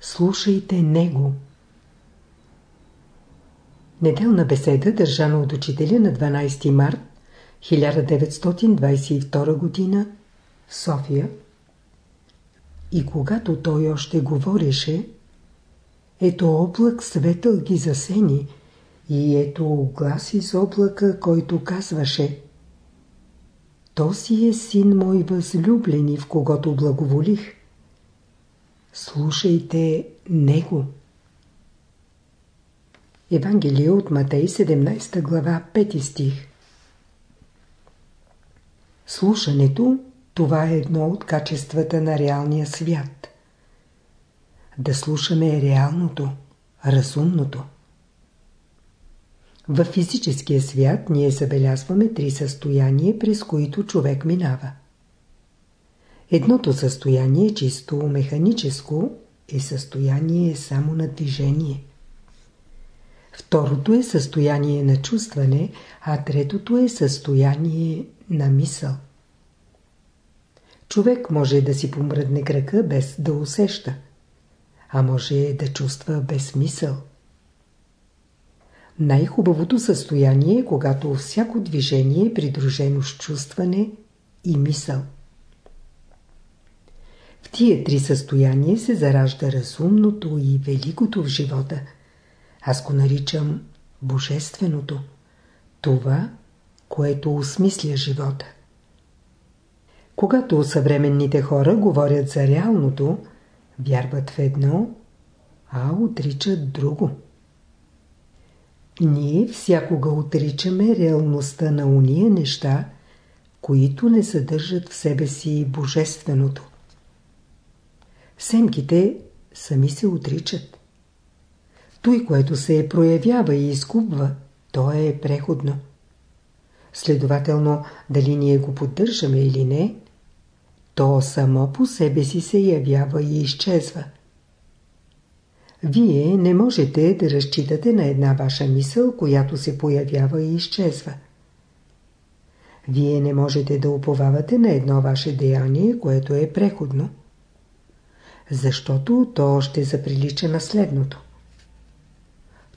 Слушайте Него. Неделна беседа, държана от учителя на 12 март 1922 г. в София. И когато той още говореше, ето облак светъл ги засени и ето глас из облака, който казваше То си е син мой възлюблени, в когото благоволих. Слушайте Него. Евангелие от Матей 17 глава 5 стих Слушането – това е едно от качествата на реалния свят. Да слушаме реалното, разумното. В физическия свят ние забелязваме три състояния, през които човек минава. Едното състояние, чисто механическо, е състояние само на движение. Второто е състояние на чувстване, а третото е състояние на мисъл. Човек може да си помръдне крака без да усеща, а може да чувства без мисъл. Най-хубавото състояние е, когато всяко движение е придружено с чувстване и мисъл. В тия три състояния се заражда разумното и великото в живота. Аз го наричам Божественото. Това, което осмисля живота. Когато съвременните хора говорят за реалното, вярват в едно, а отричат друго. Ние всякога отричаме реалността на уния неща, които не съдържат в себе си божественото. Семките сами се отричат. Той, което се проявява и изкупва, то е преходно. Следователно, дали ние го поддържаме или не, то само по себе си се явява и изчезва. Вие не можете да разчитате на една ваша мисъл, която се появява и изчезва. Вие не можете да уповавате на едно ваше деяние, което е преходно. Защото то ще заприлича на следното.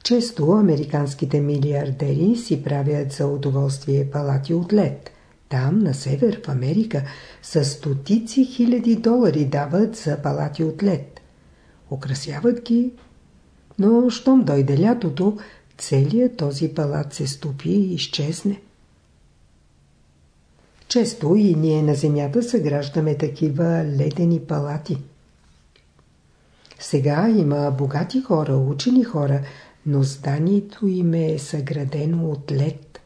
Често американските милиардери си правят за удоволствие палати от лед. Там, на север, в Америка, с стотици хиляди долари дават за палати от лед. Украсяват ги, но щом дойде лятото, целият този палат се стопи и изчезне. Често и ние на земята съграждаме такива ледени палати. Сега има богати хора, учени хора, но зданието им е съградено от лед.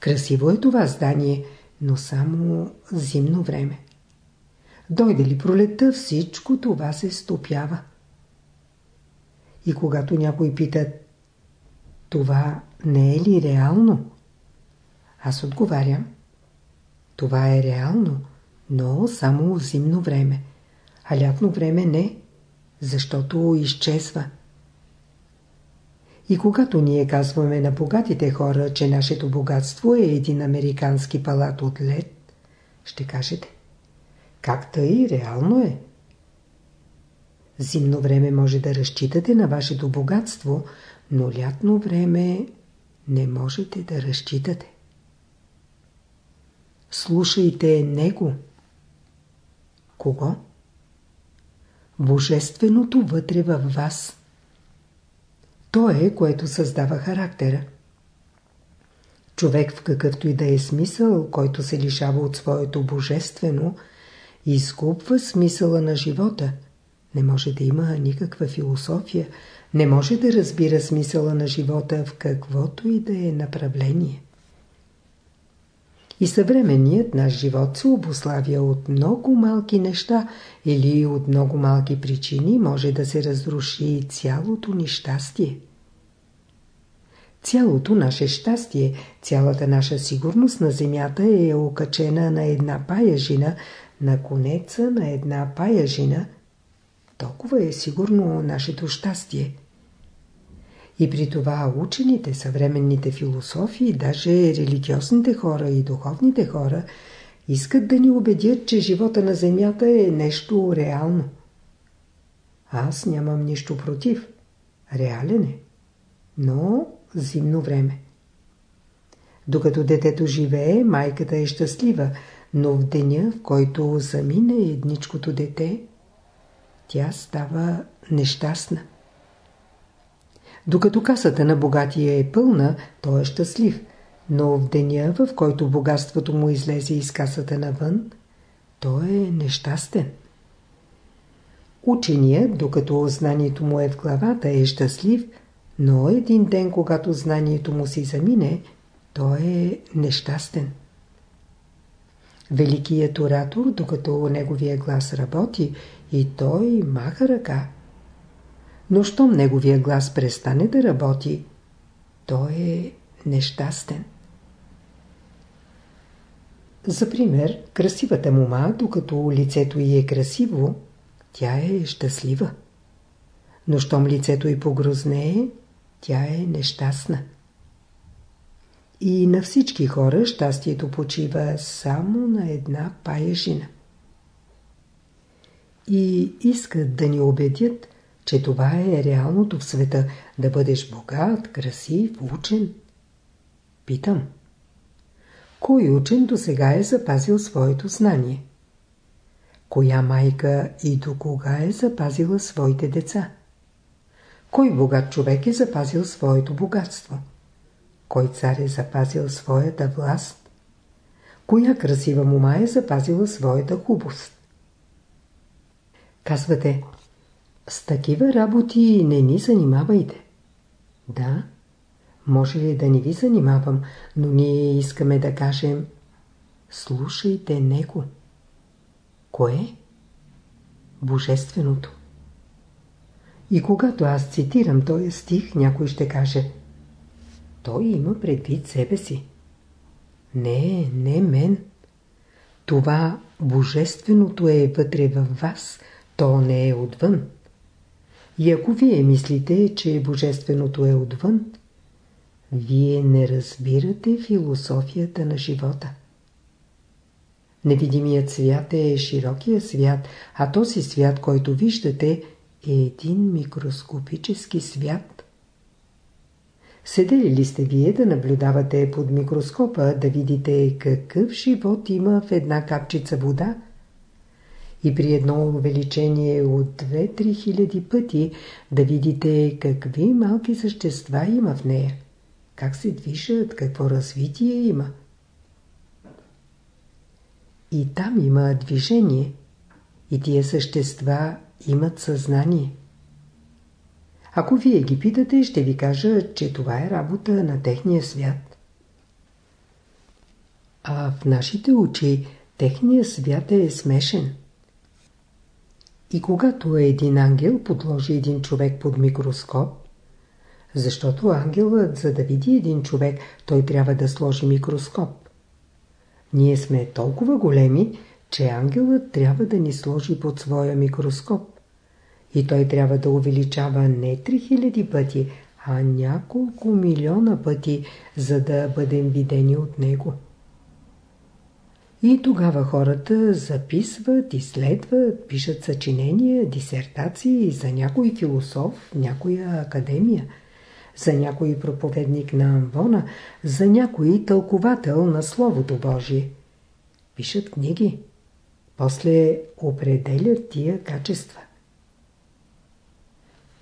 Красиво е това здание, но само зимно време. Дойде ли пролета, всичко това се стопява. И когато някой пита, това не е ли реално? Аз отговарям, това е реално, но само зимно време, а лятно време не, защото изчезва. И когато ние казваме на богатите хора, че нашето богатство е един американски палат от лед, ще кажете, как тъй реално е? Зимно време може да разчитате на вашето богатство, но лятно време не можете да разчитате. Слушайте Него. Кого? Божественото вътре във вас. То е, което създава характера. Човек в какъвто и да е смисъл, който се лишава от своето божествено, изкупва смисъла на живота. Не може да има никаква философия, не може да разбира смисъла на живота в каквото и да е направление. И съвременният наш живот се обославя от много малки неща или от много малки причини може да се разруши цялото ни щастие. Цялото наше щастие, цялата наша сигурност на земята е окачена на една паяжина, на конеца на една паяжина. Толкова е сигурно нашето щастие. И при това учените, съвременните философии, даже религиозните хора и духовните хора искат да ни убедят, че живота на Земята е нещо реално. Аз нямам нищо против. Реален е. Но зимно време. Докато детето живее, майката е щастлива, но в деня, в който замине едничкото дете, тя става нещастна. Докато касата на богатия е пълна, той е щастлив, но в деня, в който богатството му излезе из касата навън, той е нещастен. Ученият, докато знанието му е в главата, е щастлив, но един ден, когато знанието му си замине, той е нещастен. Великият оратор, докато неговия глас работи, и той маха ръка. Но щом неговия глас престане да работи, той е нещастен. За пример, красивата мума, докато лицето й е красиво, тя е щастлива. Но щом лицето й погрознее, тя е нещастна. И на всички хора щастието почива само на една паежина. И искат да ни убедят, че това е реалното в света, да бъдеш богат, красив, учен. Питам. Кой учен до сега е запазил своето знание? Коя майка и до кога е запазила своите деца? Кой богат човек е запазил своето богатство? Кой цар е запазил своята власт? Коя красива мума е запазила своята хубост? Казвате, с такива работи не ни занимавайте. Да, може ли да не ви занимавам, но ние искаме да кажем слушайте него. Кое? Божественото. И когато аз цитирам този стих, някой ще каже Той има предвид себе си. Не, не мен. Това Божественото е вътре във вас, то не е отвън. И ако вие мислите, че Божественото е отвън, вие не разбирате философията на живота. Невидимият свят е широкия свят, а този свят, който виждате, е един микроскопически свят. Седели ли сте вие да наблюдавате под микроскопа, да видите какъв живот има в една капчица вода? И при едно увеличение от 2-3 хиляди пъти да видите какви малки същества има в нея. Как се движат, какво развитие има. И там има движение. И тия същества имат съзнание. Ако вие ги питате, ще ви кажа, че това е работа на техния свят. А в нашите очи техния свят е смешен. И когато един ангел подложи един човек под микроскоп, защото ангелът, за да види един човек, той трябва да сложи микроскоп. Ние сме толкова големи, че ангелът трябва да ни сложи под своя микроскоп. И той трябва да увеличава не 3000 пъти, а няколко милиона пъти, за да бъдем видени от него. И тогава хората записват, изследват, пишат съчинения, дисертации за някой философ, някоя академия, за някой проповедник на Амвона, за някой тълковател на Словото Божие. Пишат книги. После определят тия качества.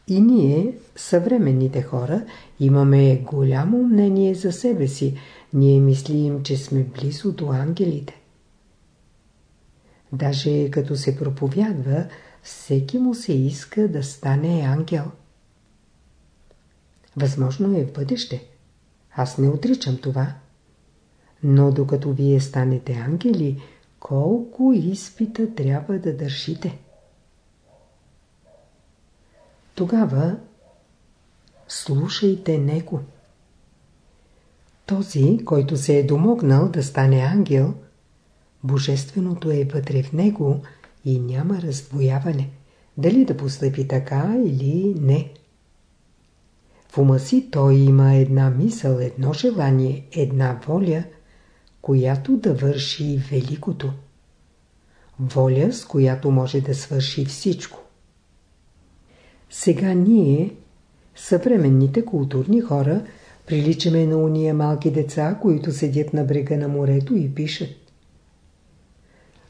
И ние, съвременните хора, имаме голямо мнение за себе си. Ние мислим, че сме близо до ангелите. Даже като се проповядва, всеки му се иска да стане ангел. Възможно е в бъдеще. Аз не отричам това. Но докато вие станете ангели, колко изпита трябва да държите? Тогава слушайте Него. Този, който се е домогнал да стане ангел, Божественото е вътре в него и няма раздвояване. Дали да постъпи така или не. В ума си той има една мисъл, едно желание, една воля, която да върши великото. Воля, с която може да свърши всичко. Сега ние, съвременните културни хора, приличаме на уния малки деца, които седят на брега на морето и пишат.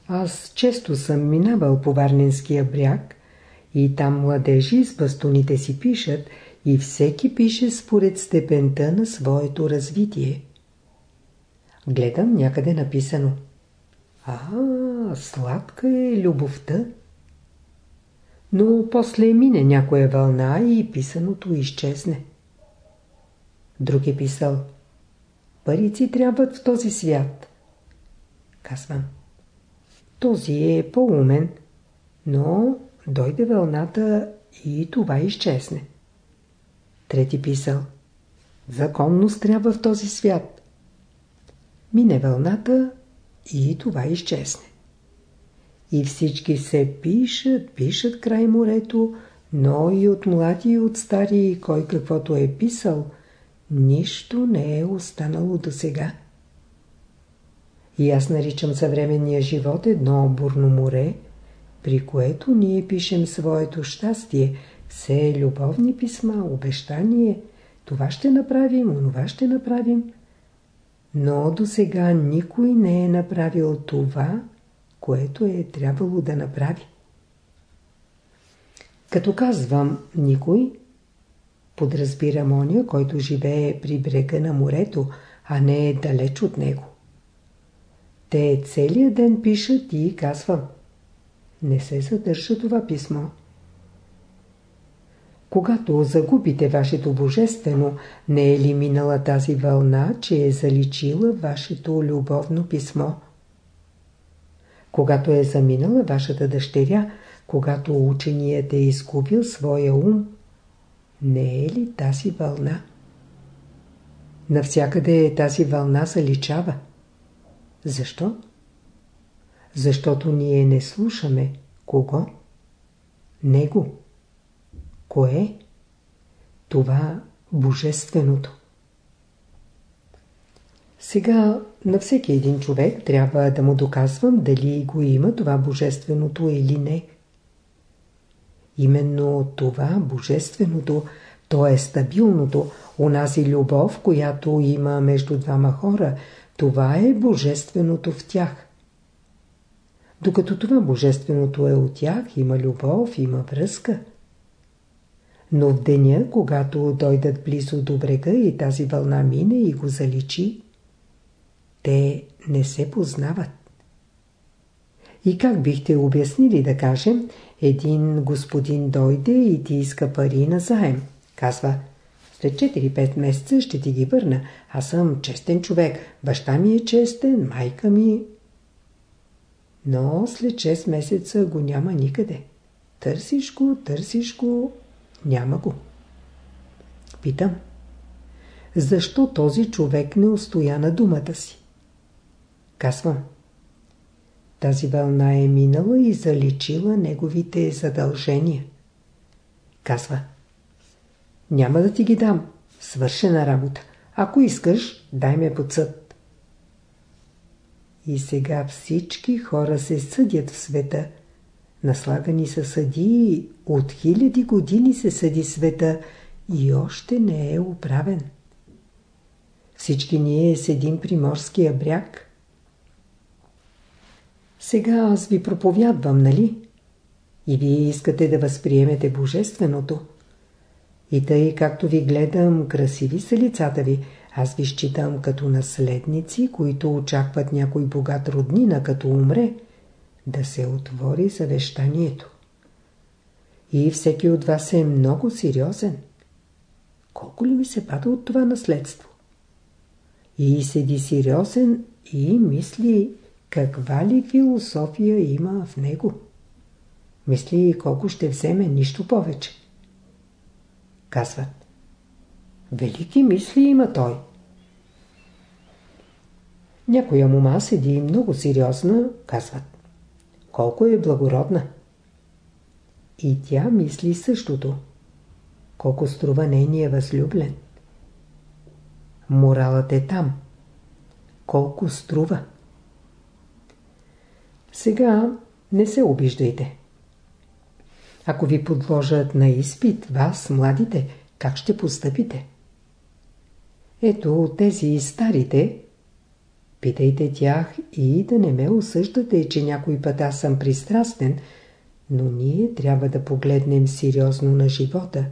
Аз често съм минавал по Варненския бряг и там младежи с бастуните си пишат и всеки пише според степента на своето развитие. Гледам някъде написано. А, сладка е любовта. Но после мине някоя вълна и писаното изчезне. Друг е писал. Парици трябват в този свят. Казвам. Този е по-умен, но дойде вълната и това изчезне. Трети писал. Законност трябва в този свят. Мине вълната и това изчезне. И всички се пишат, пишат край морето, но и от млади и от стари, кой каквото е писал, нищо не е останало до сега. И аз наричам съвременния живот едно бурно море, при което ние пишем своето щастие, все любовни писма, обещание, това ще направим, онова ще направим. Но до сега никой не е направил това, което е трябвало да направи. Като казвам никой, подразбирам оня, който живее при брега на морето, а не далеч от него. Те целият ден пишат и казвам. Не се задържа това писмо. Когато загубите вашето божествено, не е ли минала тази вълна, че е заличила вашето любовно писмо? Когато е заминала вашата дъщеря, когато ученият е изгубил своя ум, не е ли тази вълна? Навсякъде тази вълна заличава. Защо? Защото ние не слушаме. Кого? Него. Кое? Това Божественото. Сега на всеки един човек трябва да му доказвам дали го има това Божественото или не. Именно това Божественото, то е стабилното, унази любов, която има между двама хора, това е Божественото в тях. Докато това Божественото е от тях, има любов, има връзка. Но в деня, когато дойдат близо до брега и тази вълна мине и го заличи, те не се познават. И как бихте обяснили да кажем, един господин дойде и ти иска пари на заем. Казва, след 4-5 месеца ще ти ги върна. Аз съм честен човек. Баща ми е честен, майка ми... Но след 6 месеца го няма никъде. Търсиш го, търсиш го, няма го. Питам. Защо този човек не устоя на думата си? Казвам. Тази вълна е минала и заличила неговите задължения. Казва. Няма да ти ги дам. Свършена работа. Ако искаш, дай ме под съд. И сега всички хора се съдят в света. Наслагани са съдии, от хиляди години се съди света и още не е управен. Всички ние седим при морския бряг. Сега аз ви проповядвам, нали? И вие искате да възприемете Божественото. И тъй, както ви гледам, красиви са лицата ви, аз ви считам като наследници, които очакват някой богат роднина, като умре, да се отвори завещанието. И всеки от вас е много сериозен. Колко ли ми се пада от това наследство? И седи сериозен и мисли каква ли философия има в него. Мисли колко ще вземе, нищо повече. Казват. Велики мисли има той. Някоя мума седи много сериозна, казват. Колко е благородна. И тя мисли същото. Колко струва нейния възлюблен. Моралът е там. Колко струва. Сега не се обиждайте. Ако ви подложат на изпит, вас, младите, как ще постъпите? Ето тези старите, питайте тях и да не ме осъждате, че някой път аз съм пристрастен, но ние трябва да погледнем сериозно на живота,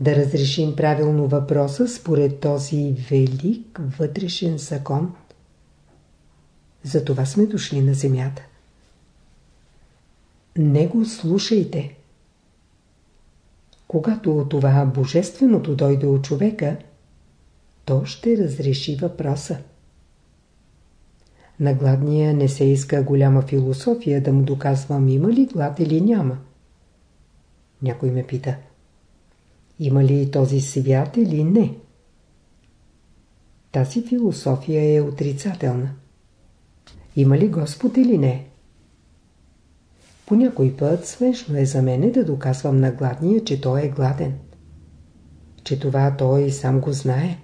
да разрешим правилно въпроса според този велик вътрешен закон. За това сме дошли на земята. Не го слушайте. Когато това божественото дойде от човека, то ще разреши въпроса. На гладния не се иска голяма философия да му доказвам има ли глад или няма. Някой ме пита. Има ли този свят или не? Тази философия е отрицателна. Има ли Господ или не? По някой път смешно е за мене да доказвам на гладния, че той е гладен. Че това той сам го знае.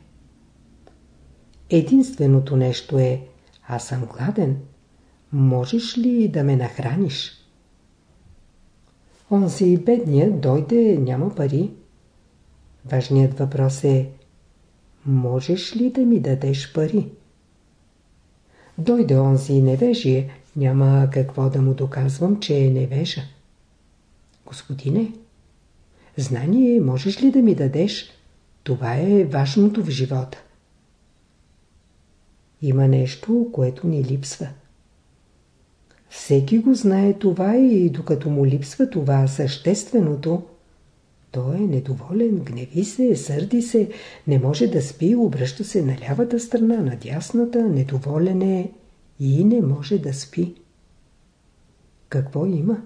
Единственото нещо е, аз съм гладен. Можеш ли да ме нахраниш? Онзи бедният дойде, няма пари. Важният въпрос е, можеш ли да ми дадеш пари? Дойде онзи невежие, няма какво да му доказвам, че е невежа. Господине, знание можеш ли да ми дадеш? Това е важното в живота. Има нещо, което ни липсва. Всеки го знае това и докато му липсва това същественото, той е недоволен, гневи се, сърди се, не може да спи, обръща се на лявата страна, на дясната, недоволен е и не може да спи. Какво има?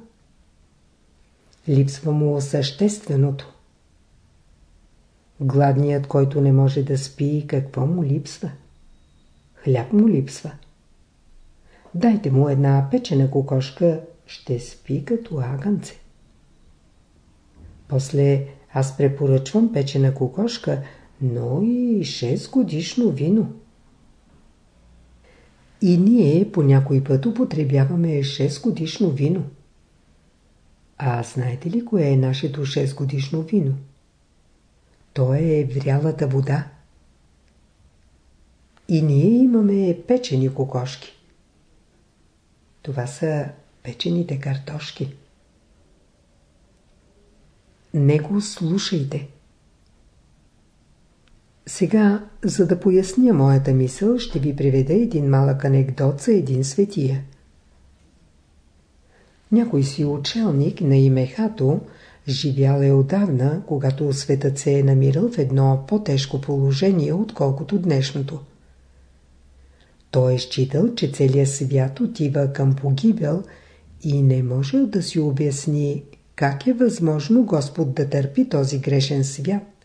Липсва му същественото. Гладният, който не може да спи, какво му липсва? Хляб му липсва. Дайте му една печена кокошка, ще спи като агънце. После аз препоръчвам печена кокошка, но и 6 годишно вино. И ние по някой път употребяваме 6 годишно вино. А знаете ли кое е нашето 6 годишно вино? То е врялата вода. И ние имаме печени кокошки. Това са печените картошки. Не го слушайте. Сега, за да поясня моята мисъл, ще ви приведа един малък анекдот за един светия. Някой си учелник на име Хато живял е отдавна, когато светът се е намирал в едно по-тежко положение, отколкото днешното. Той е считал, че целият свят отива към погибел и не можел да си обясни как е възможно Господ да търпи този грешен свят.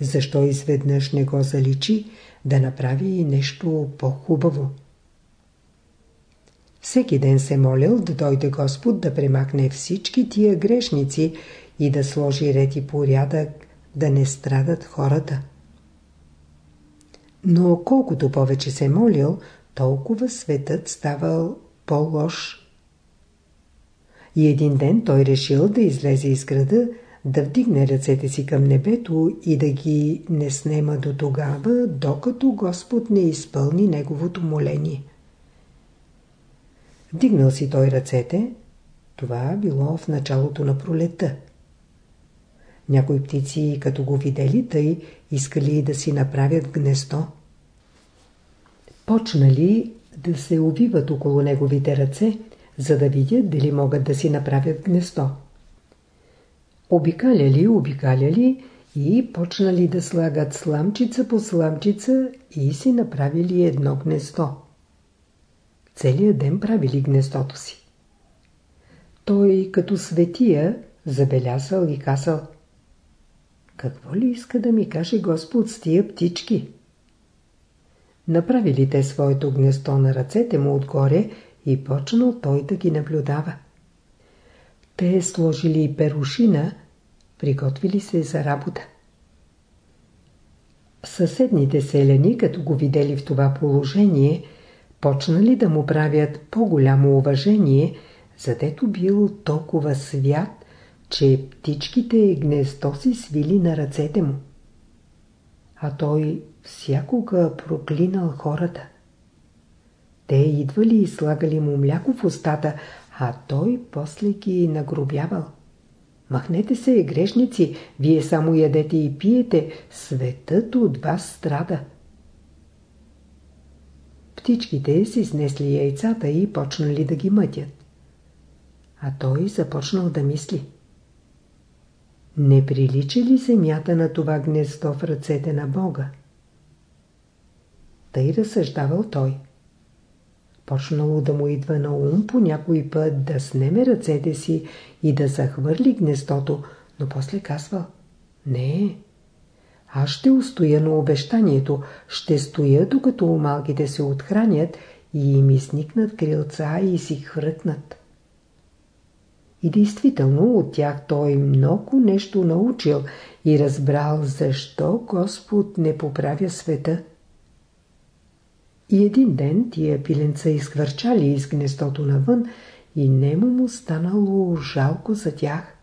Защо изведнъж не го заличи да направи нещо по-хубаво? Всеки ден се молил да дойде Господ да премахне всички тия грешници и да сложи ред и порядък, да не страдат хората. Но колкото повече се молил, толкова светът ставал по-лош. И един ден той решил да излезе из града, да вдигне ръцете си към небето и да ги не снема до тогава, докато Господ не изпълни неговото моление. Вдигнал си той ръцете, това било в началото на пролета. Някои птици, като го видели тъй, искали да си направят гнездо. Почнали да се увиват около неговите ръце, за да видят дали могат да си направят гнездо. Обикаляли, обикаляли и почнали да слагат сламчица по сламчица и си направили едно гнездо. Целият ден правили гнездото си. Той като светия забелязал и казал Какво ли иска да ми каже Господ с тия птички? Направили те своето гнездо на ръцете му отгоре и почнал той да ги наблюдава. Те сложили перушина, приготвили се за работа. Съседните селяни, като го видели в това положение, почнали да му правят по-голямо уважение, задето бил толкова свят, че птичките гнездо си свили на ръцете му. А той всякога проклинал хората. Те идвали и слагали му мляко в устата, а той после ги нагробявал. Махнете се, грешници, вие само ядете и пиете, светът от вас страда. Птичките си снесли яйцата и почнали да ги мътят. А той започнал да мисли. Не прилича ли земята на това гнездо в ръцете на Бога? Тъй разсъждавал той. Почнало да му идва на ум по някой път да снеме ръцете си и да захвърли гнездото, но после казва Не, аз ще устоя на обещанието, ще стоя докато малките се отхранят и им изникнат крилца и си хръкнат. И действително от тях той много нещо научил и разбрал защо Господ не поправя света. И един ден тия пиленца изхвърчали из гнездото навън и немо му станало жалко за тях.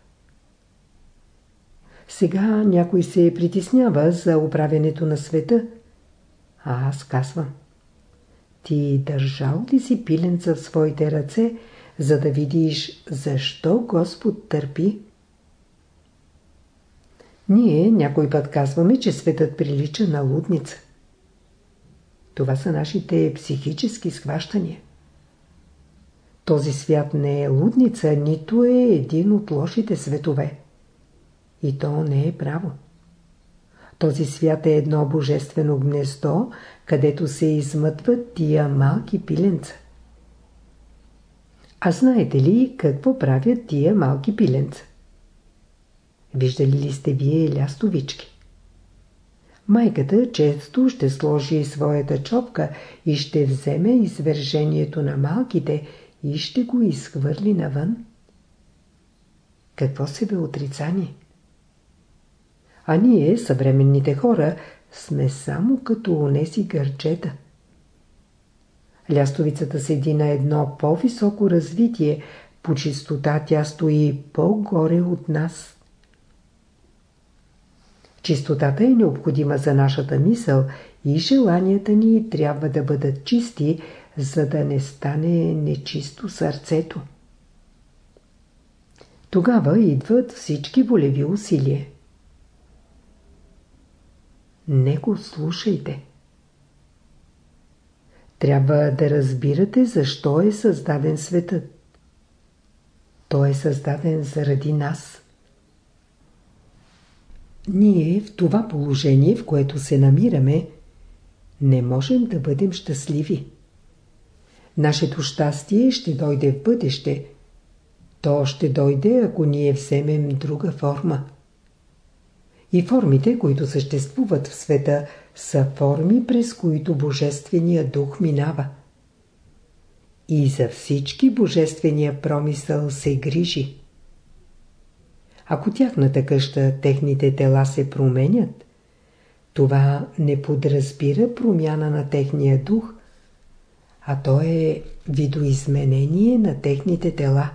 Сега някой се притеснява за управянето на света, а аз казвам. Ти държал ли си пиленца в своите ръце, за да видиш защо Господ търпи? Ние някой път казваме, че светът прилича на лудница. Това са нашите психически схващания. Този свят не е лудница, нито е един от лошите светове. И то не е право. Този свят е едно божествено гнездо, където се измътват тия малки пиленца. А знаете ли какво правят тия малки пиленца? Виждали ли сте вие лястовички? Майката често ще сложи своята чопка и ще вземе извържението на малките и ще го изхвърли навън. Какво се бе отрицание? А ние, съвременните хора, сме само като унеси гърчета. Лястовицата седи на едно по-високо развитие, по чистота тя стои по-горе от нас. Чистотата е необходима за нашата мисъл и желанията ни трябва да бъдат чисти, за да не стане нечисто сърцето. Тогава идват всички волеви усилия. Не го слушайте. Трябва да разбирате защо е създаден светът. Той е създаден заради нас. Ние в това положение, в което се намираме, не можем да бъдем щастливи. Нашето щастие ще дойде в бъдеще. То ще дойде, ако ние вземем друга форма. И формите, които съществуват в света, са форми, през които Божествения дух минава. И за всички Божествения промисъл се грижи. Ако тяхната къща, техните тела се променят, това не подразбира промяна на техния дух, а то е видоизменение на техните тела.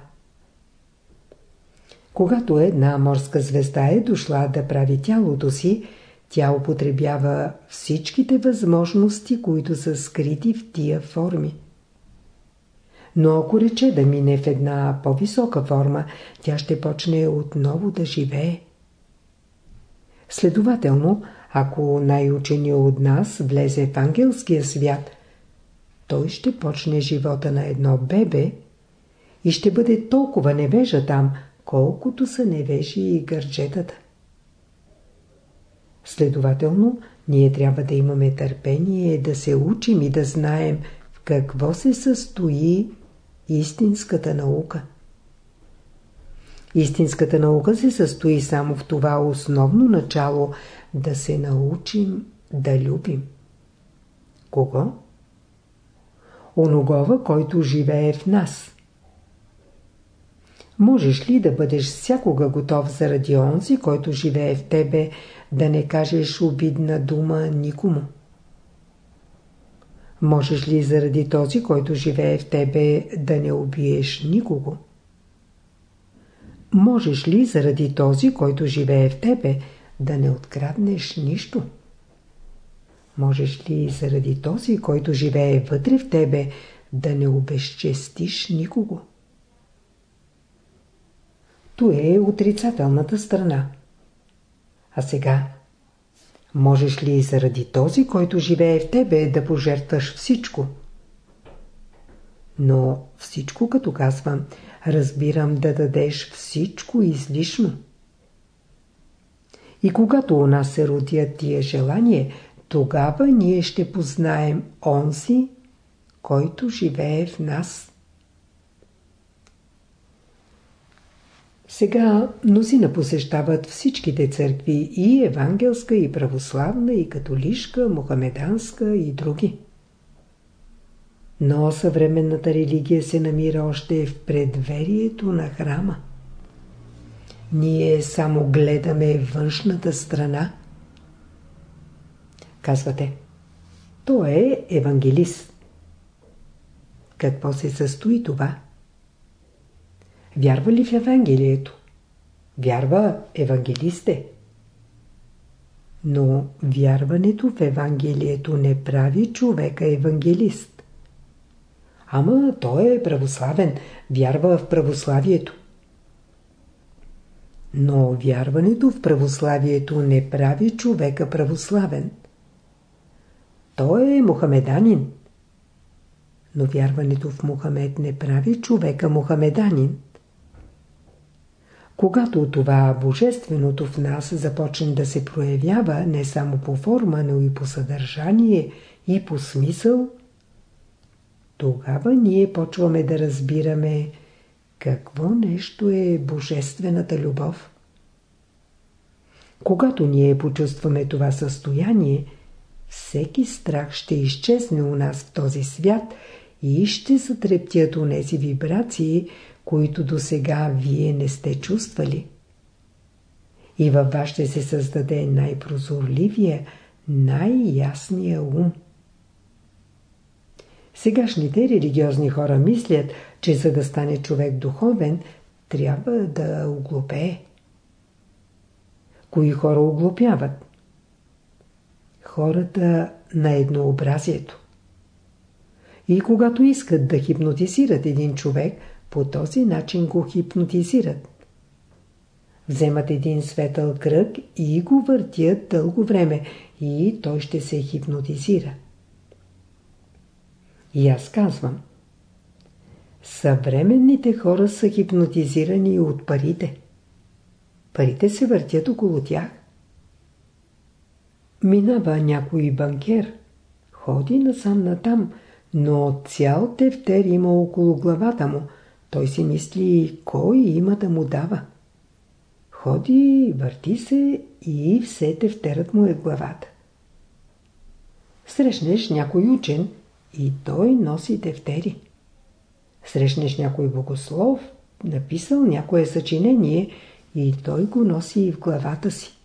Когато една морска звезда е дошла да прави тялото си, тя употребява всичките възможности, които са скрити в тия форми. Но ако рече да мине в една по-висока форма, тя ще почне отново да живее. Следователно, ако най-ученият от нас влезе в ангелския свят, той ще почне живота на едно бебе и ще бъде толкова невежа там, колкото са невежи и гърджетата. Следователно, ние трябва да имаме търпение, да се учим и да знаем в какво се състои истинската наука. Истинската наука се състои само в това основно начало да се научим да любим. Кого? Оногова, който живее в нас. Можеш ли да бъдеш всякога готов заради онзи, който живее в тебе, да не кажеш обидна дума никому? Можеш ли заради този, който живее в тебе, да не убиеш никого? можеш ли заради този, който живее в тебе, да не откраднеш нищо? Можеш ли заради този, който живее вътре в тебе, да не обезчестиш никого? То е отрицателната страна. А сега, можеш ли заради този, който живее в тебе, да пожертваш всичко? Но всичко, като казвам, разбирам да дадеш всичко излишно. И когато у нас се родят тия желание, тогава ние ще познаем онзи, който живее в нас. Сега мнозина посещават всичките църкви и евангелска, и православна, и католишка, мухамеданска и други. Но съвременната религия се намира още в предверието на храма. Ние само гледаме външната страна. Казвате, той е евангелист. Какво се състои това? Вярва ли в Евангелието? Вярва евангелист е. Но вярването в Евангелието не прави човека евангелист. Ама той е православен, вярва в православието. Но вярването в православието не прави човека православен. Той е мухамеданин. Но вярването в Мухамед не прави човека мухамеданин. Когато това божественото в нас започне да се проявява не само по форма, но и по съдържание и по смисъл, тогава ние почваме да разбираме какво нещо е божествената любов. Когато ние почувстваме това състояние, всеки страх ще изчезне у нас в този свят и ще затрептят нези вибрации, които до сега вие не сте чувствали. И във вас ще се създаде най-прозорливия, най-ясния ум. Сегашните религиозни хора мислят, че за да стане човек духовен, трябва да оглупее. Кои хора оглупяват? Хората на еднообразието. И когато искат да хипнотизират един човек, по този начин го хипнотизират. Вземат един светъл кръг и го въртят дълго време и той ще се хипнотизира. И аз казвам. Съвременните хора са хипнотизирани от парите. Парите се въртят около тях. Минава някой банкер. Ходи насам натам, но цял тефтер има около главата му. Той си мисли кой има да му дава. Ходи, върти се и все тефтерът му е главата. Срещнеш някой учен и той носи тефтери. Срещнеш някой богослов, написал някое съчинение и той го носи в главата си.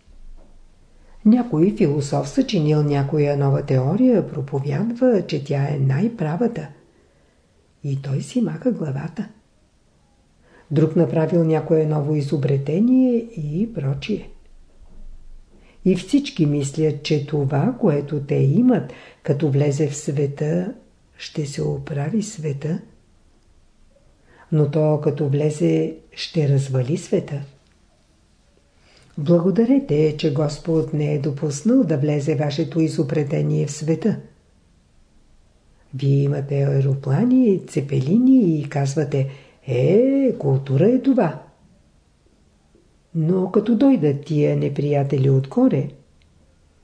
Някой философ съчинил някоя нова теория, проповядва, че тя е най-правата. И той си маха главата. Друг направил някое ново изобретение и прочие. И всички мислят, че това, което те имат, като влезе в света, ще се оправи света. Но то, като влезе, ще развали света. Благодарете, че Господ не е допуснал да влезе вашето изобретение в света. Вие имате аероплани, цепелини и казвате, е, култура е това. Но като дойдат тия неприятели отгоре,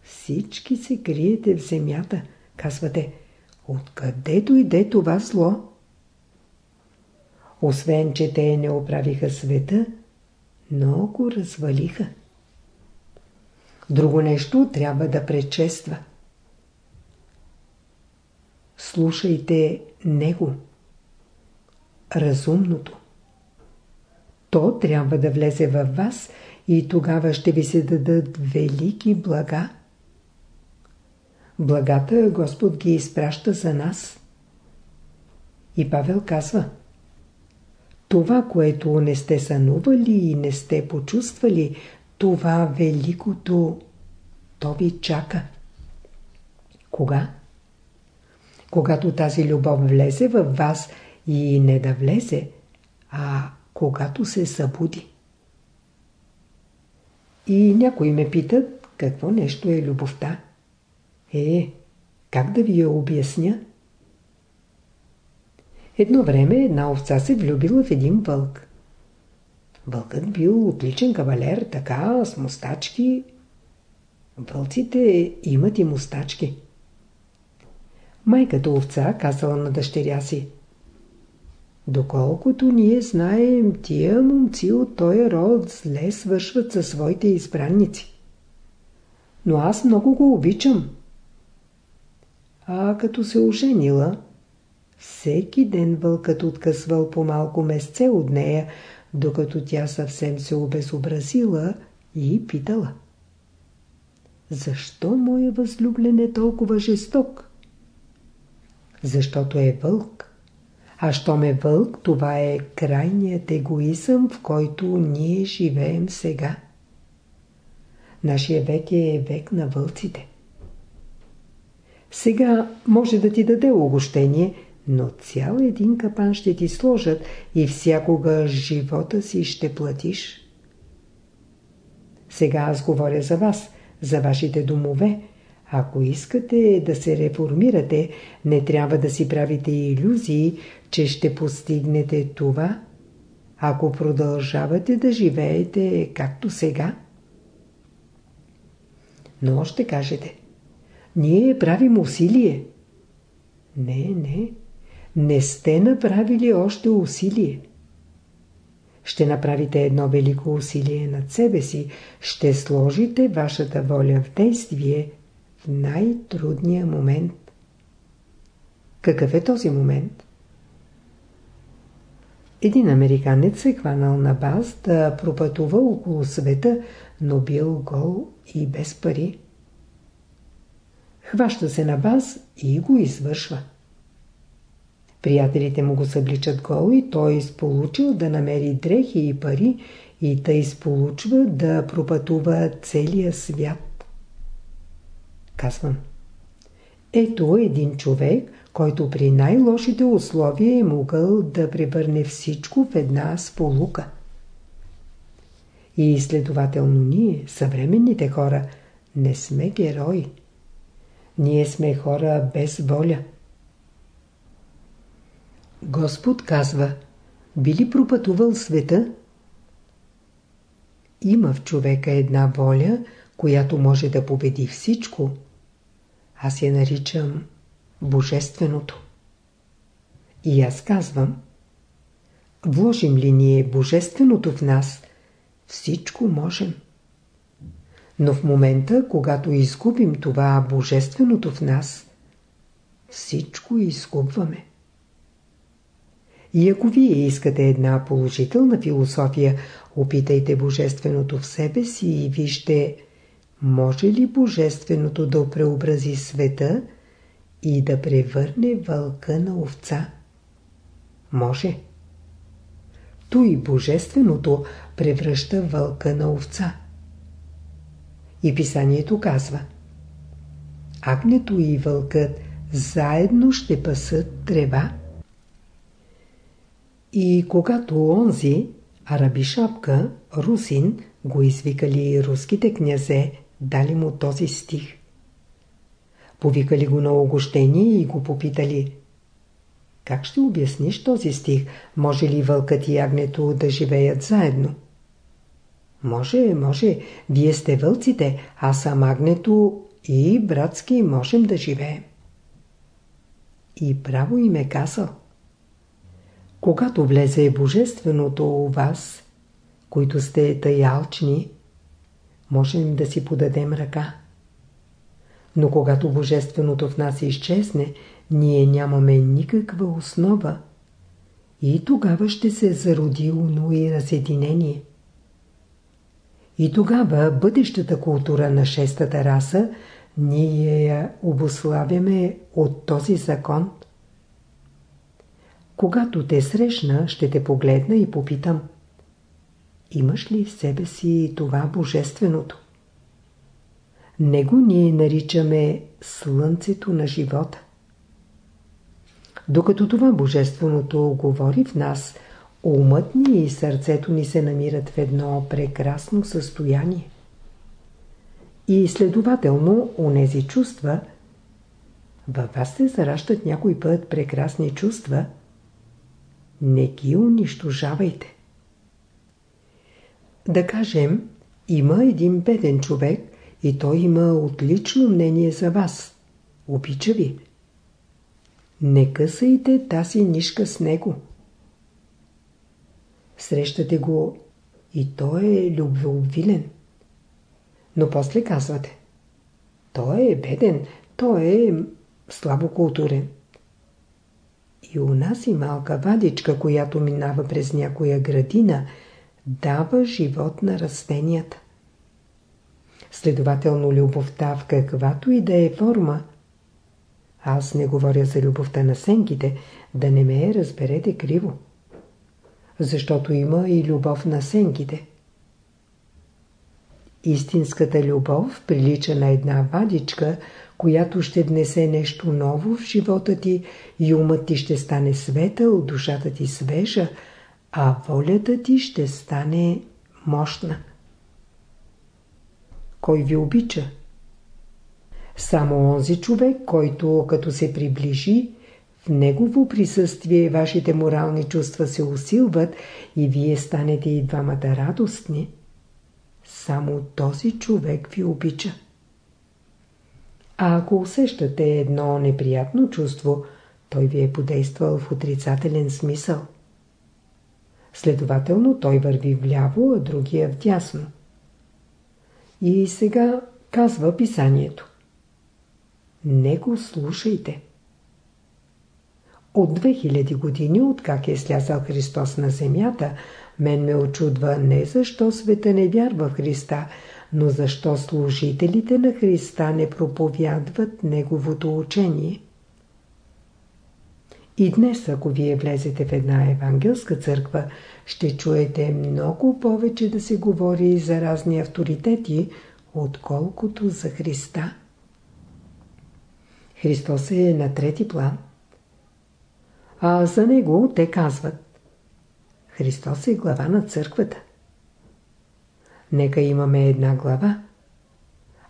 всички се криете в земята. Казвате, откъде дойде това зло? Освен, че те не оправиха света, но го развалиха. Друго нещо трябва да предшества. Слушайте Него. Разумното. То трябва да влезе във вас и тогава ще ви се дадат велики блага. Благата Господ ги изпраща за нас. И Павел казва Това, което не сте сънували и не сте почувствали, това великото, то ви чака. Кога? Когато тази любов влезе в вас и не да влезе, а когато се събуди. И някои ме питат, какво нещо е любовта. Е, как да ви я обясня? Едно време една овца се влюбила в един вълк. Вълкът бил отличен кавалер, така, с мустачки. Вълците имат и мустачки. Майката овца казала на дъщеря си. Доколкото ние знаем, тия момци от този род зле свършват със своите избранници. Но аз много го обичам. А като се оженила, всеки ден вълкът откъсвал по малко месце от нея, докато тя съвсем се обезобразила и питала. Защо моя възлюблен е толкова жесток? Защото е вълк. А щом е вълк, това е крайният егоизъм, в който ние живеем сега. Нашия век е век на вълците. Сега може да ти даде огощение, но цял един капан ще ти сложат и всякога живота си ще платиш. Сега аз говоря за вас, за вашите домове. Ако искате да се реформирате, не трябва да си правите иллюзии, че ще постигнете това, ако продължавате да живеете както сега. Но още кажете, ние правим усилие. Не, не, не сте направили още усилие. Ще направите едно велико усилие над себе си, ще сложите вашата воля в действие в най-трудния момент. Какъв е този момент? Един американец се хванал на баз да пропътува около света, но бил гол и без пари. Хваща се на баз и го извършва. Приятелите му го събличат гол и той изполучил да намери дрехи и пари и тъй изполучва да пропътува целия свят. Казвам. Ето един човек, който при най-лошите условия е могъл да превърне всичко в една сполука. И следователно ние, съвременните хора, не сме герои. Ние сме хора без воля. Господ казва, би ли пропътувал света? Има в човека една воля, която може да победи всичко. Аз я наричам Божественото. И аз казвам, вложим ли ние Божественото в нас, всичко можем. Но в момента, когато изгубим това Божественото в нас, всичко изгубваме. И ако вие искате една положителна философия, опитайте Божественото в себе си и вижте, може ли Божественото да преобрази света и да превърне вълка на овца? Може. Той Божественото превръща вълка на овца. И писанието казва Агнето и вълкът заедно ще пасат трева. И когато онзи, Араби Шапка, русин, го извикали руските князе, дали му този стих. Повикали го на огощение и го попитали Как ще обясниш този стих? Може ли вълкът и ягнето да живеят заедно? Може, може. Вие сте вълците, аз съм агнето и братски можем да живеем. И право им е казал. Когато влезе Божественото у вас, които сте тъй алчни, можем да си подадем ръка. Но когато Божественото в нас изчезне, ние нямаме никаква основа. И тогава ще се зароди уно и разединение. И тогава бъдещата култура на шестата раса ние я обославяме от този закон – Когато те срещна, ще те погледна и попитам. Имаш ли в себе си това божественото? Него ние наричаме Слънцето на живота. Докато това Божественото говори в нас, умът ни и сърцето ни се намират в едно прекрасно състояние. И следователно, онези чувства, във вас се заращат някой път прекрасни чувства, не ги унищожавайте. Да кажем, има един беден човек и той има отлично мнение за вас. Обича ви. Не късайте тази нишка с него. Срещате го и той е любвеобвилен. Но после казвате. Той е беден, той е у нас и малка вадичка, която минава през някоя градина, дава живот на растенията. Следователно любовта в каквато и да е форма. Аз не говоря за любовта на сенките, да не ме разберете криво. Защото има и любов на сенките. Истинската любов прилича на една вадичка, която ще внесе нещо ново в живота ти и умът ти ще стане светъл, душата ти свежа, а волята ти ще стане мощна. Кой ви обича? Само онзи човек, който като се приближи, в негово присъствие вашите морални чувства се усилват и вие станете и двамата радостни. Само този човек ви обича. А ако усещате едно неприятно чувство, той ви е подействал в отрицателен смисъл. Следователно той върви вляво, а другия вдясно. И сега казва писанието. Не го слушайте. От 2000 години, откак е слязал Христос на земята, мен ме очудва не защо света не вярва в Христа, но защо служителите на Христа не проповядват Неговото учение. И днес, ако вие влезете в една евангелска църква, ще чуете много повече да се говори за разни авторитети, отколкото за Христа. Христос е на трети план. А за него те казват Христос е глава на църквата. Нека имаме една глава.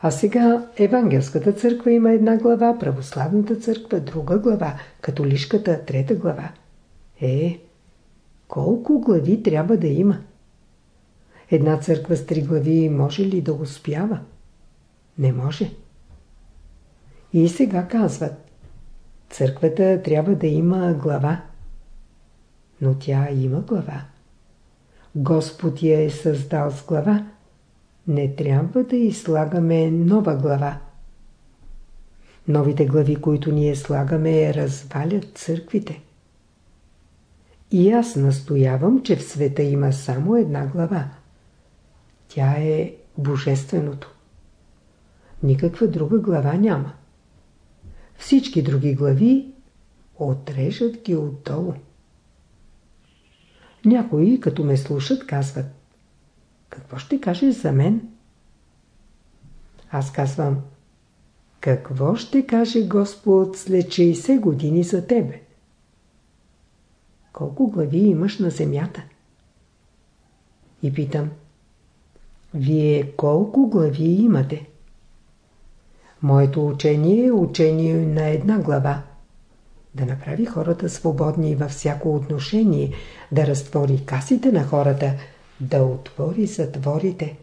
А сега Евангелската църква има една глава, Православната църква друга глава, католишката трета глава. Е, колко глави трябва да има? Една църква с три глави може ли да успява? Не може. И сега казват, църквата трябва да има глава. Но тя има глава. Господ я е създал с глава. Не трябва да излагаме нова глава. Новите глави, които ние слагаме, развалят църквите. И аз настоявам, че в света има само една глава. Тя е Божественото. Никаква друга глава няма. Всички други глави отрежат ги отдолу. Някои, като ме слушат, казват Какво ще кажеш за мен? Аз казвам Какво ще каже Господ след 60 години за тебе? Колко глави имаш на земята? И питам Вие колко глави имате? Моето учение е учение на една глава да направи хората свободни във всяко отношение, да разтвори касите на хората, да отвори затворите.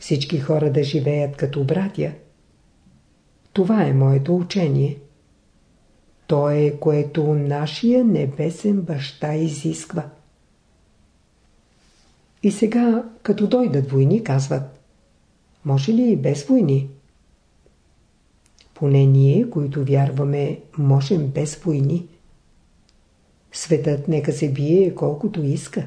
Всички хора да живеят като братя. Това е моето учение. То е, което нашия небесен баща изисква. И сега, като дойдат войни, казват, може ли и без войни? Поне ние, които вярваме, можем без войни. Светът нека се бие колкото иска.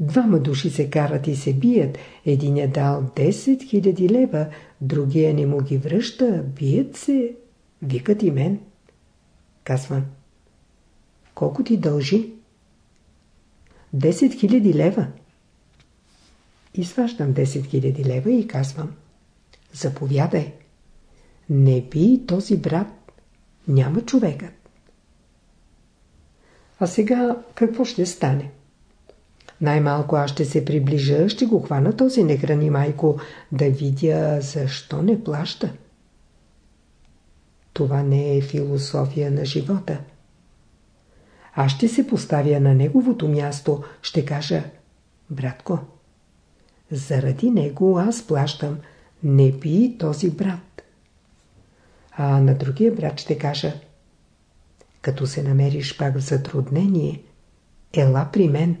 Двама души се карат и се бият. Един е дал 10 000 лева, другия не му ги връща, бият се, викат и мен. Казвам, колко ти дължи? 10 000 лева. Изваждам 10 000 лева и казвам. Заповядай. Не би този брат. Няма човекът. А сега какво ще стане? Най-малко аз ще се приближа, ще го хвана този нехрани майко, да видя защо не плаща. Това не е философия на живота. Аз ще се поставя на неговото място, ще кажа, братко, заради него аз плащам, не би този брат. А на другия брат ще кажа, като се намериш пак в затруднение, ела при мен.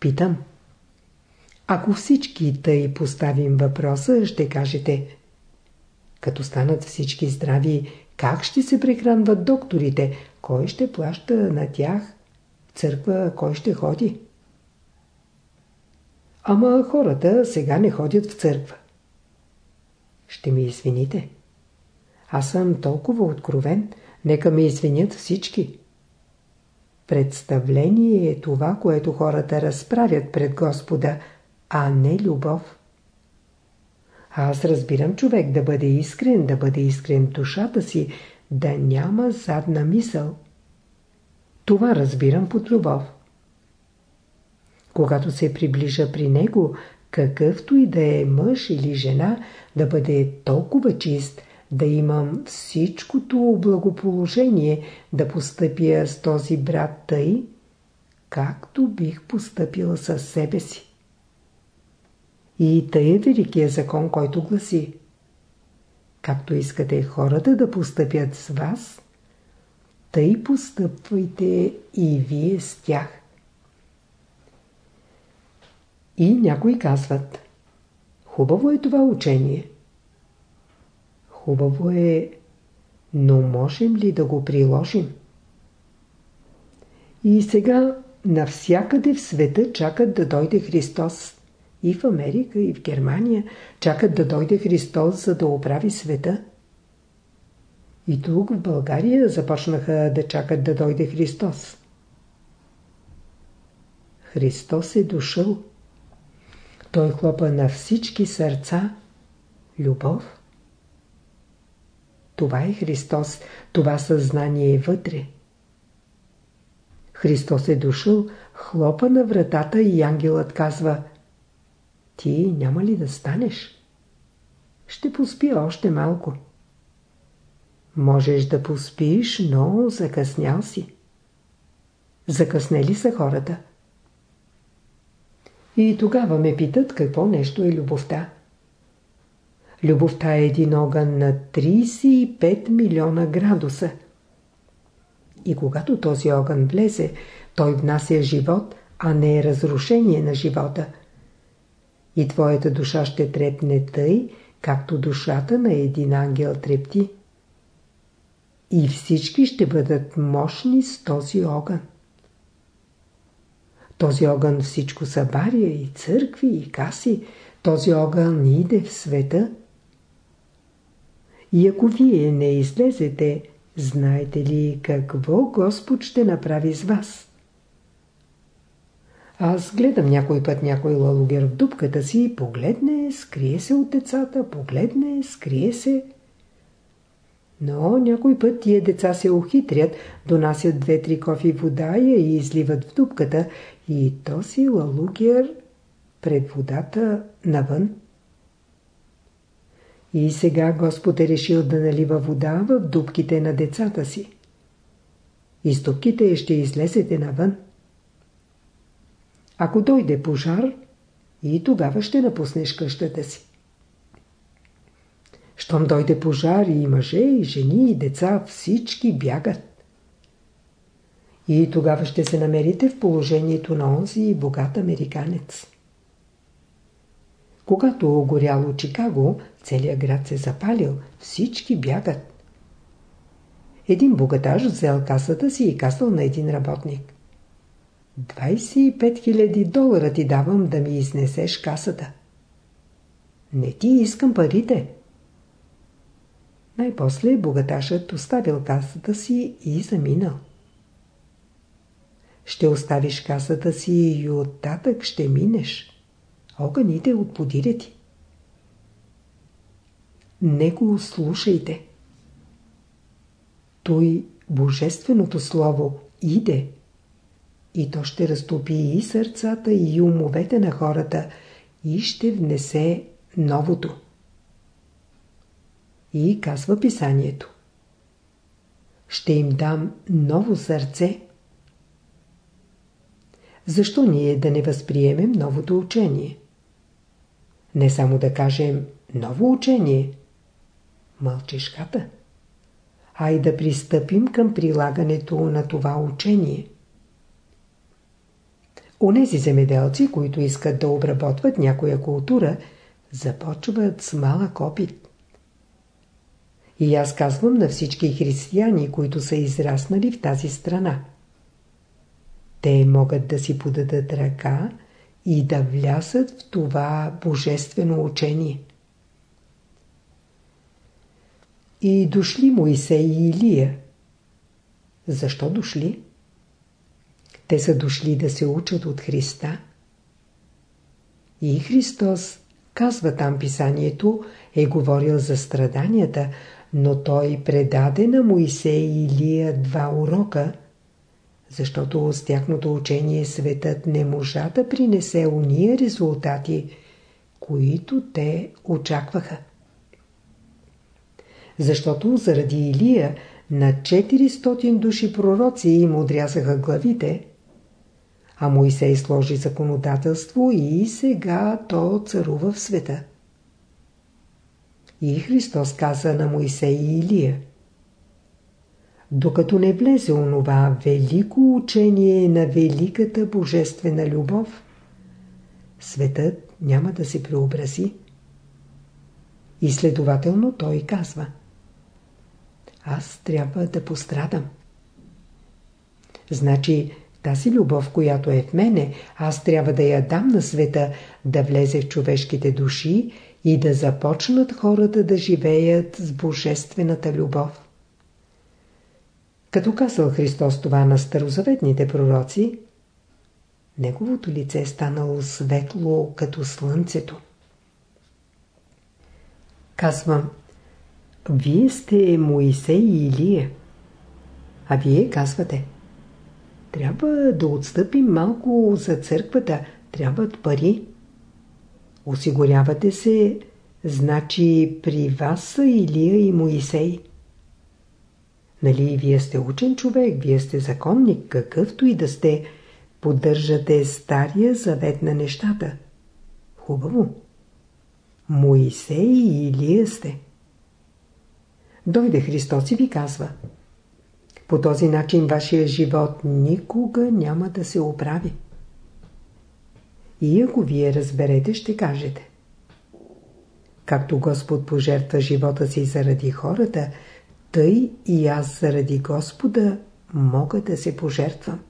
Питам. Ако всички тъй поставим въпроса, ще кажете като станат всички здрави, как ще се прехранват докторите? Кой ще плаща на тях? Църква кой ще ходи? Ама хората сега не ходят в църква. Ще ми извините. Аз съм толкова откровен, нека ме извинят всички. Представление е това, което хората разправят пред Господа, а не любов. Аз разбирам човек да бъде искрен, да бъде искрен душата си, да няма задна мисъл. Това разбирам под любов. Когато се приближа при него, какъвто и да е мъж или жена, да бъде толкова чист, да имам всичкото благоположение да постъпя с този брат тъй, както бих постъпила със себе си. И тъй е великият закон, който гласи. Както искате хората да постъпят с вас, тъй постъпвайте и вие с тях. И някои казват, хубаво е това учение. Хубаво е, но можем ли да го приложим? И сега навсякъде в света чакат да дойде Христос. И в Америка, и в Германия чакат да дойде Христос, за да оправи света. И тук в България започнаха да чакат да дойде Христос. Христос е дошъл. Той хлопа на всички сърца любов. Това е Христос, това съзнание е вътре. Христос е дошъл, хлопа на вратата и ангелът казва – ти няма ли да станеш? Ще поспи още малко. Можеш да поспиш, но закъснял си. Закъснели са хората. И тогава ме питат какво нещо е любовта. Любовта е един огън на 35 милиона градуса. И когато този огън влезе, той внася живот, а не е разрушение на живота – и твоята душа ще трепне тъй, както душата на един ангел трепти. И всички ще бъдат мощни с този огън. Този огън всичко събаря и църкви, и каси. Този огън иде в света. И ако вие не излезете, знаете ли какво Господ ще направи с вас? Аз гледам някой път някой лалугер в дупката си, погледне, скрие се от децата, погледне, скрие се. Но някой път тия деца се ухитрят, донасят две-три кофи вода и я изливат в дупката и този лалугер пред водата навън. И сега Господ е решил да налива вода в дупките на децата си. Из дупките ще излезете навън. Ако дойде пожар, и тогава ще напуснеш къщата си. Щом дойде пожар и мъже, и жени, и деца, всички бягат. И тогава ще се намерите в положението на онзи богат американец. Когато горяло Чикаго, целият град се запалил, всички бягат. Един богатаж взел касата си и казал на един работник. 25 000 долара ти давам да ми изнесеш касата. Не ти искам парите. Най-после богаташът оставил касата си и заминал. ще оставиш касата си и оттатък ще минеш. Огъните от подире ти. Не го слушайте. Той, Божественото Слово, иде. И то ще разтопи и сърцата, и умовете на хората, и ще внесе новото. И казва писанието. Ще им дам ново сърце. Защо ние да не възприемем новото учение? Не само да кажем ново учение. Мълчешката. А и да пристъпим към прилагането на това учение. Онези земеделци, които искат да обработват някоя култура, започват с малък опит. И аз казвам на всички християни, които са израснали в тази страна. Те могат да си подадат ръка и да влязат в това божествено учение. И дошли Моисей и Илия. Защо дошли? Те са дошли да се учат от Христа. И Христос, казва там писанието, е говорил за страданията, но той предаде на Моисей и Илия два урока, защото с тяхното учение светът не можа да принесе уния резултати, които те очакваха. Защото заради Илия на 400 души пророци им отрязаха главите, а Моисей сложи законодателство и сега то царува в света. И Христос каза на Моисей и Илия. Докато не влезе онова велико учение на великата божествена любов, светът няма да се преобрази. И следователно той казва Аз трябва да пострадам. Значи тази любов, която е в мене, аз трябва да я дам на света, да влезе в човешките души и да започнат хората да живеят с божествената любов. Като казал Христос това на старозаветните пророци, неговото лице е станало светло като слънцето. Казвам, вие сте Моисей и Илия, а вие казвате – трябва да отстъпим малко за църквата. Трябват пари. Осигурявате се, значи при вас са Илия и Моисей. Нали, вие сте учен човек, вие сте законник, какъвто и да сте, поддържате стария завет на нещата. Хубаво. Моисей и Илия сте. Дойде Христос и ви казва – по този начин вашия живот никога няма да се оправи. И ако вие разберете, ще кажете. Както Господ пожертва живота си заради хората, тъй и аз заради Господа мога да се пожертвам.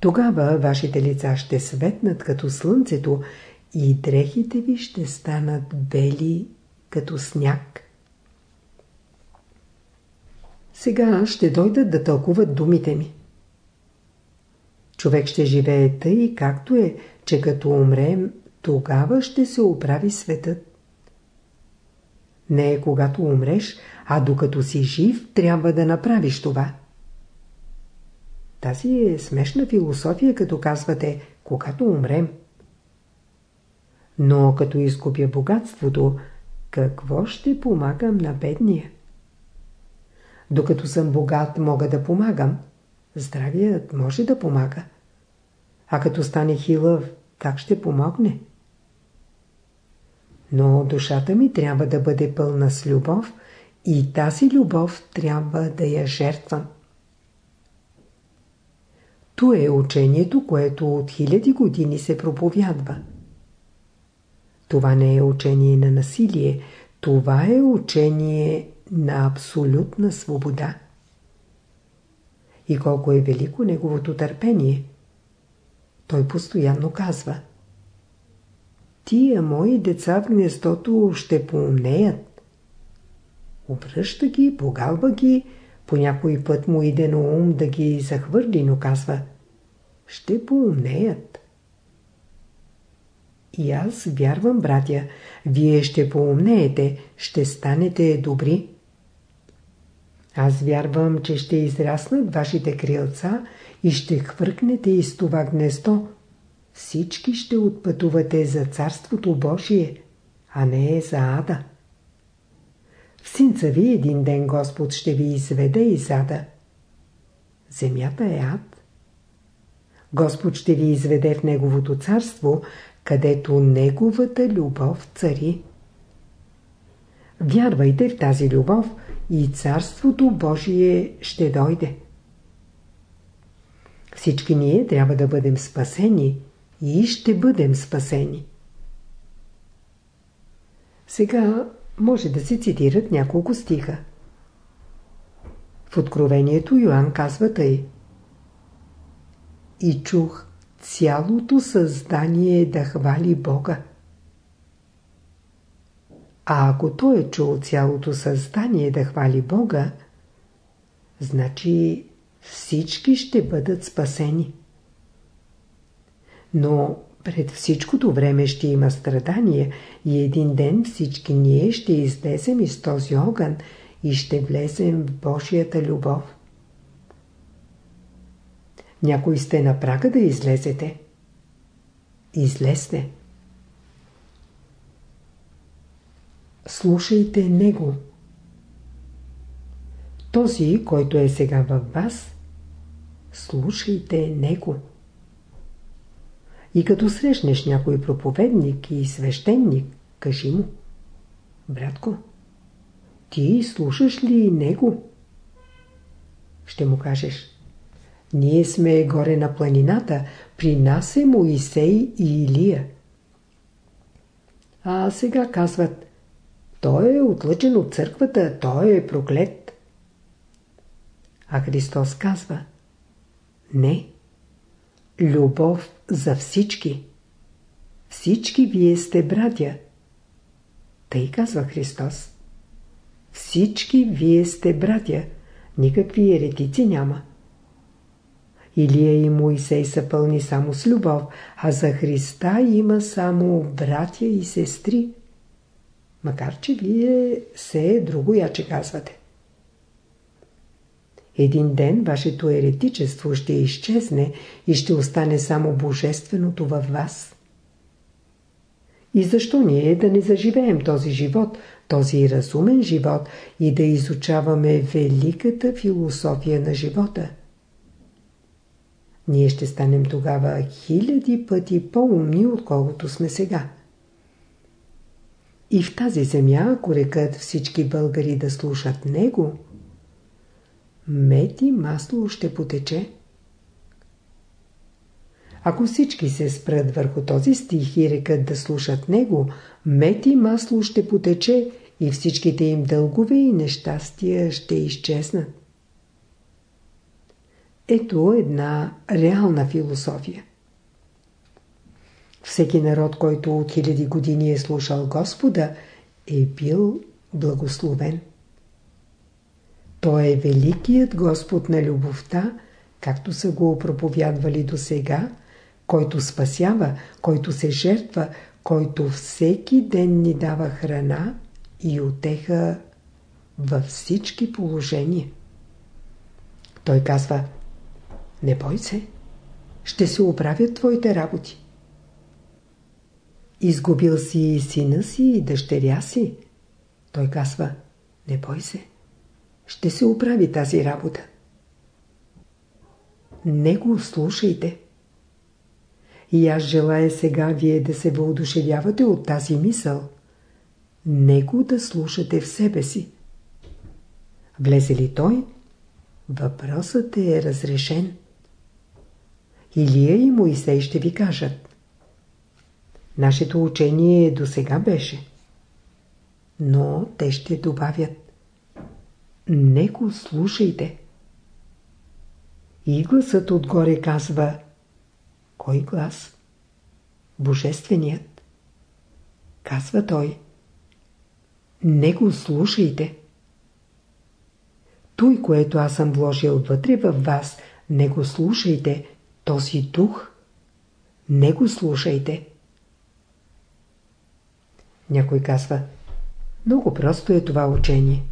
Тогава вашите лица ще светнат като слънцето и дрехите ви ще станат бели като сняг. Сега ще дойдат да тълкуват думите ми. Човек ще живее тъй, както е, че като умрем, тогава ще се оправи светът. Не е когато умреш, а докато си жив, трябва да направиш това. Тази е смешна философия, като казвате, когато умрем. Но като изкупя богатството, какво ще помагам на бедния? Докато съм богат, мога да помагам. Здравият може да помага. А като стане хилъв, как ще помогне? Но душата ми трябва да бъде пълна с любов и тази любов трябва да я жертвам. То е учението, което от хиляди години се проповядва. Това не е учение на насилие, това е учение на абсолютна свобода. И колко е велико неговото търпение. Той постоянно казва Тия мои деца в гнездото ще поумнеят. Обръща ги, погалва ги, По някой път му иде на ум да ги захвърли, но казва Ще поумнеят. И аз вярвам, братя, вие ще поумнеете, ще станете добри. Аз вярвам, че ще израснат вашите крилца и ще хвъркнете из това гнездо. Всички ще отпътувате за Царството Божие, а не за ада. В синца ви един ден Господ ще ви изведе из ада. Земята е ад. Господ ще ви изведе в Неговото царство, където Неговата любов цари. Вярвайте в тази любов и Царството Божие ще дойде. Всички ние трябва да бъдем спасени и ще бъдем спасени. Сега може да се цитират няколко стиха. В Откровението Йоанн казва тъй. И чух цялото създание да хвали Бога. А ако той е чул цялото създание да хвали Бога, значи всички ще бъдат спасени. Но пред всичкото време ще има страдания и един ден всички ние ще излезем из този огън и ще влезем в Божията любов. Някой сте на прага да излезете. Излезте. Слушайте Него. Този, който е сега във вас, слушайте Него. И като срещнеш някой проповедник и свещеник, кажи му. Братко, ти слушаш ли него? Ще му кажеш. Ние сме горе на планината, при нас е Моисей и Илия. А сега казват, той е отлъчен от църквата, той е проклет. А Христос казва, не, любов за всички. Всички вие сте братя. Тъй казва Христос. Всички вие сте братя. Никакви еретици няма. Илия и Моисей са пълни само с любов, а за Христа има само братя и сестри. Макар, че вие се друго яче казвате. Един ден вашето еретичество ще изчезне и ще остане само Божественото във вас. И защо ние да не заживеем този живот, този разумен живот и да изучаваме великата философия на живота? Ние ще станем тогава хиляди пъти по-умни, отколкото сме сега. И в тази земя, ако рекат всички българи да слушат него, мед и масло ще потече. Ако всички се спрат върху този стих и рекат да слушат него, мед и масло ще потече и всичките им дългове и нещастия ще изчезнат. Ето една реална философия. Всеки народ, който от хиляди години е слушал Господа, е бил благословен. Той е великият Господ на любовта, както са го проповядвали до сега, който спасява, който се жертва, който всеки ден ни дава храна и отеха във всички положения. Той казва, не бой се, ще се оправят твоите работи. Изгубил си сина си и дъщеря си. Той казва, не бой се ще се оправи тази работа. Не го слушайте. И аз желая сега вие да се въодушевявате от тази мисъл. Него да слушате в себе си. Влезе ли той? Въпросът е разрешен. Илия и Моисей ще ви кажат. Нашето учение до сега беше. Но те ще добавят. Не го слушайте. И гласът отгоре казва Кой глас? Божественият. Казва той. Не го слушайте. Той, което аз съм вложил вътре във вас, не го слушайте. Този дух, не го слушайте. Някой казва, много просто е това учение.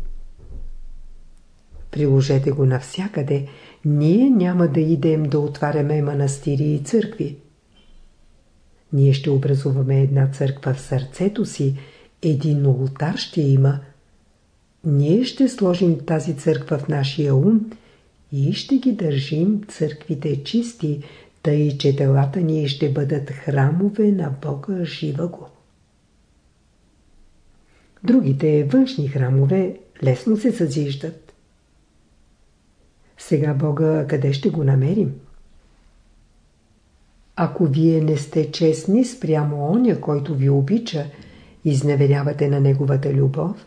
Приложете го навсякъде. Ние няма да идем да отваряме манастири и църкви. Ние ще образуваме една църква в сърцето си, един ултар ще има. Ние ще сложим тази църква в нашия ум и ще ги държим църквите чисти, тъй че телата ни ще бъдат храмове на Бога жива. Другите външни храмове лесно се съзиждат. Сега Бога къде ще го намерим? Ако вие не сте честни спрямо оня, който ви обича, изневерявате на неговата любов,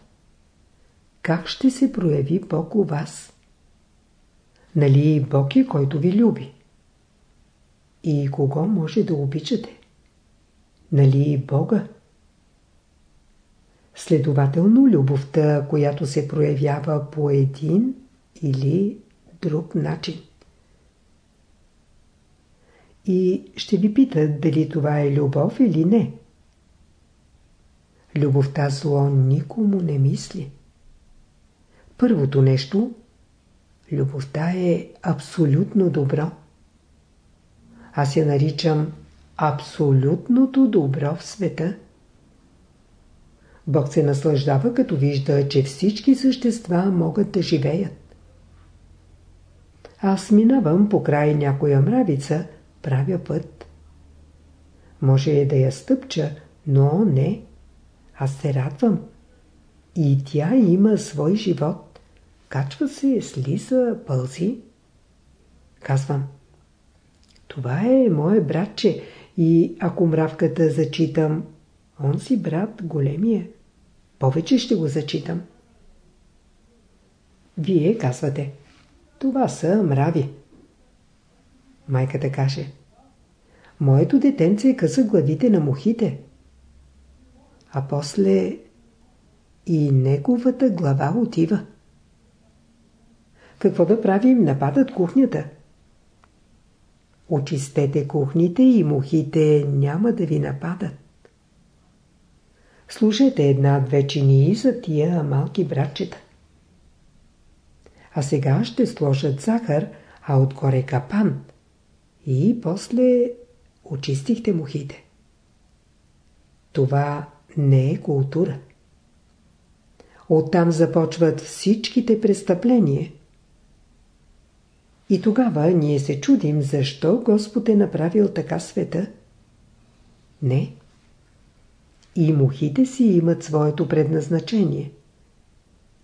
как ще се прояви Бог у вас? Нали Бог е, който ви люби? И кого може да обичате? Нали Бога? Следователно, любовта, която се проявява по един или друг начин. И ще ви питат дали това е любов или не. Любовта зло никому не мисли. Първото нещо – любовта е абсолютно добро. Аз я наричам абсолютното добро в света. Бог се наслаждава, като вижда, че всички същества могат да живеят. Аз минавам по край някоя мравица, правя път. Може да я стъпча, но не. Аз се радвам. И тя има свой живот. Качва се, слиза, пълзи. Казвам. Това е мое братче и ако мравката зачитам, он си брат големия. Повече ще го зачитам. Вие казвате. Това са мрави. Майката каже. Моето детенце къса главите на мухите. А после и неговата глава отива. Какво да правим? Нападат кухнята. Очистете кухните и мухите няма да ви нападат. Служете една-две чинии за тия малки братчета. А сега ще сложат захар, а отгоре капан. И после очистихте мухите. Това не е култура. Оттам започват всичките престъпления. И тогава ние се чудим, защо Господ е направил така света. Не. И мухите си имат своето предназначение.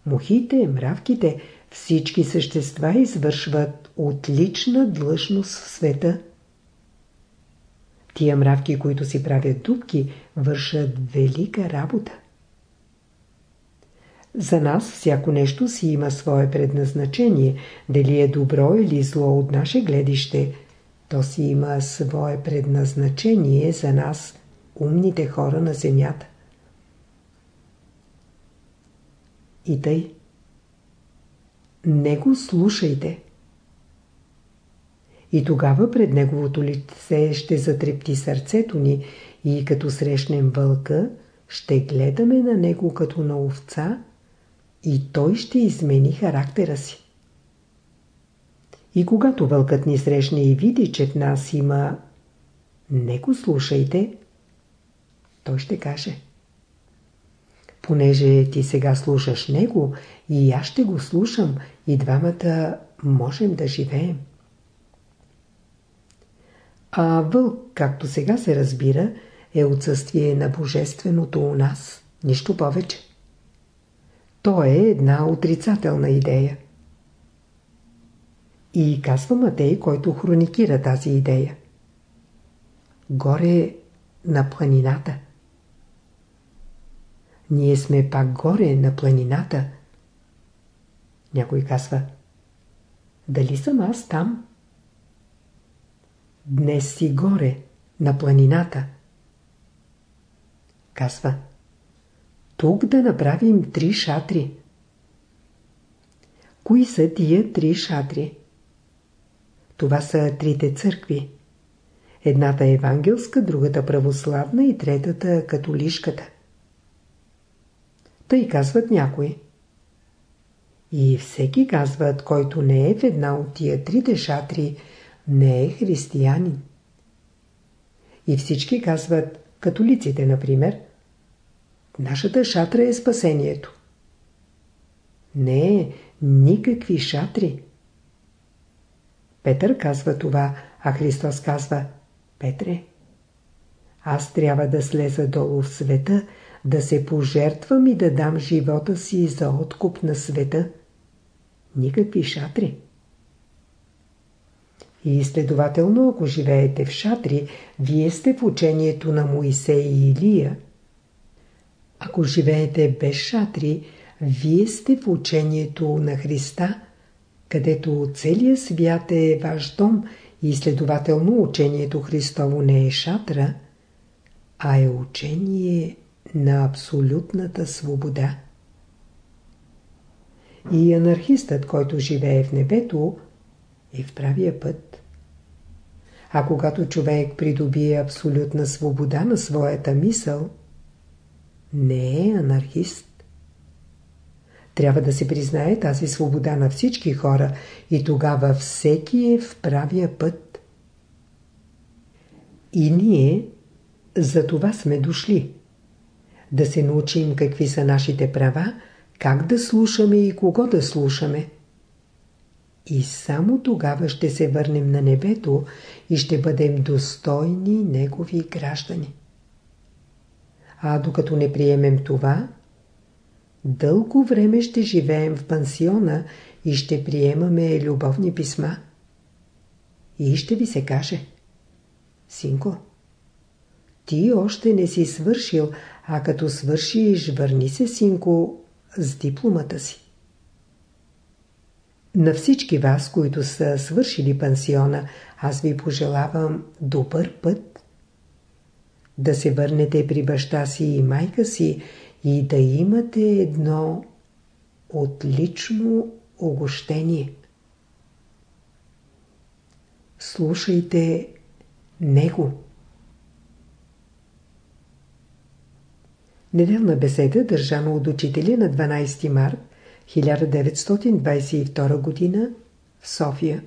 Мухите, мравките, всички същества извършват отлична длъжност в света. Тия мравки, които си правят дубки, вършат велика работа. За нас всяко нещо си има свое предназначение, дали е добро или зло от наше гледище, то си има свое предназначение за нас, умните хора на земята. И тъй. Не го слушайте. И тогава пред неговото лице ще затрепти сърцето ни и като срещнем вълка, ще гледаме на него като на овца и той ще измени характера си. И когато вълкът ни срещне и види, че в нас има «Не го слушайте», той ще каже Понеже ти сега слушаш него и аз ще го слушам и двамата можем да живеем. А вълк, както сега се разбира, е отсъствие на божественото у нас. Нищо повече. То е една отрицателна идея. И казва Матей, който хроникира тази идея. Горе на планината. Ние сме пак горе на планината. Някой казва, дали съм аз там? Днес си горе, на планината. Казва, тук да направим три шатри. Кои са тия три шатри? Това са трите църкви. Едната е евангелска, другата православна и третата католишката. Тъй казват някои. И всеки казват, който не е в една от тия трите шатри, не е християнин. И всички казват, католиците, например, нашата шатра е спасението. Не, е никакви шатри. Петър казва това, а Христос казва, Петре, аз трябва да слеза долу в света, да се пожертвам и да дам живота си за откуп на света. Никакви шатри. И следователно, ако живеете в шатри, вие сте в учението на Моисей и Илия. Ако живеете без шатри, вие сте в учението на Христа, където целият свят е ваш дом и следователно учението Христово не е шатра, а е учение на абсолютната свобода. И анархистът, който живее в небето, е в правия път. А когато човек придобие абсолютна свобода на своята мисъл, не е анархист. Трябва да се признае тази свобода на всички хора и тогава всеки е в правия път. И ние за това сме дошли. Да се научим какви са нашите права, как да слушаме и кого да слушаме. И само тогава ще се върнем на небето и ще бъдем достойни негови граждани. А докато не приемем това, дълго време ще живеем в пансиона и ще приемаме любовни писма. И ще ви се каже, синко, ти още не си свършил, а като свършиш, върни се, синко, с дипломата си. На всички вас, които са свършили пансиона, аз ви пожелавам добър път. Да се върнете при баща си и майка си и да имате едно отлично огощение. Слушайте Него. Неделна беседа, държана от учителя на 12 март 1922 г. в София.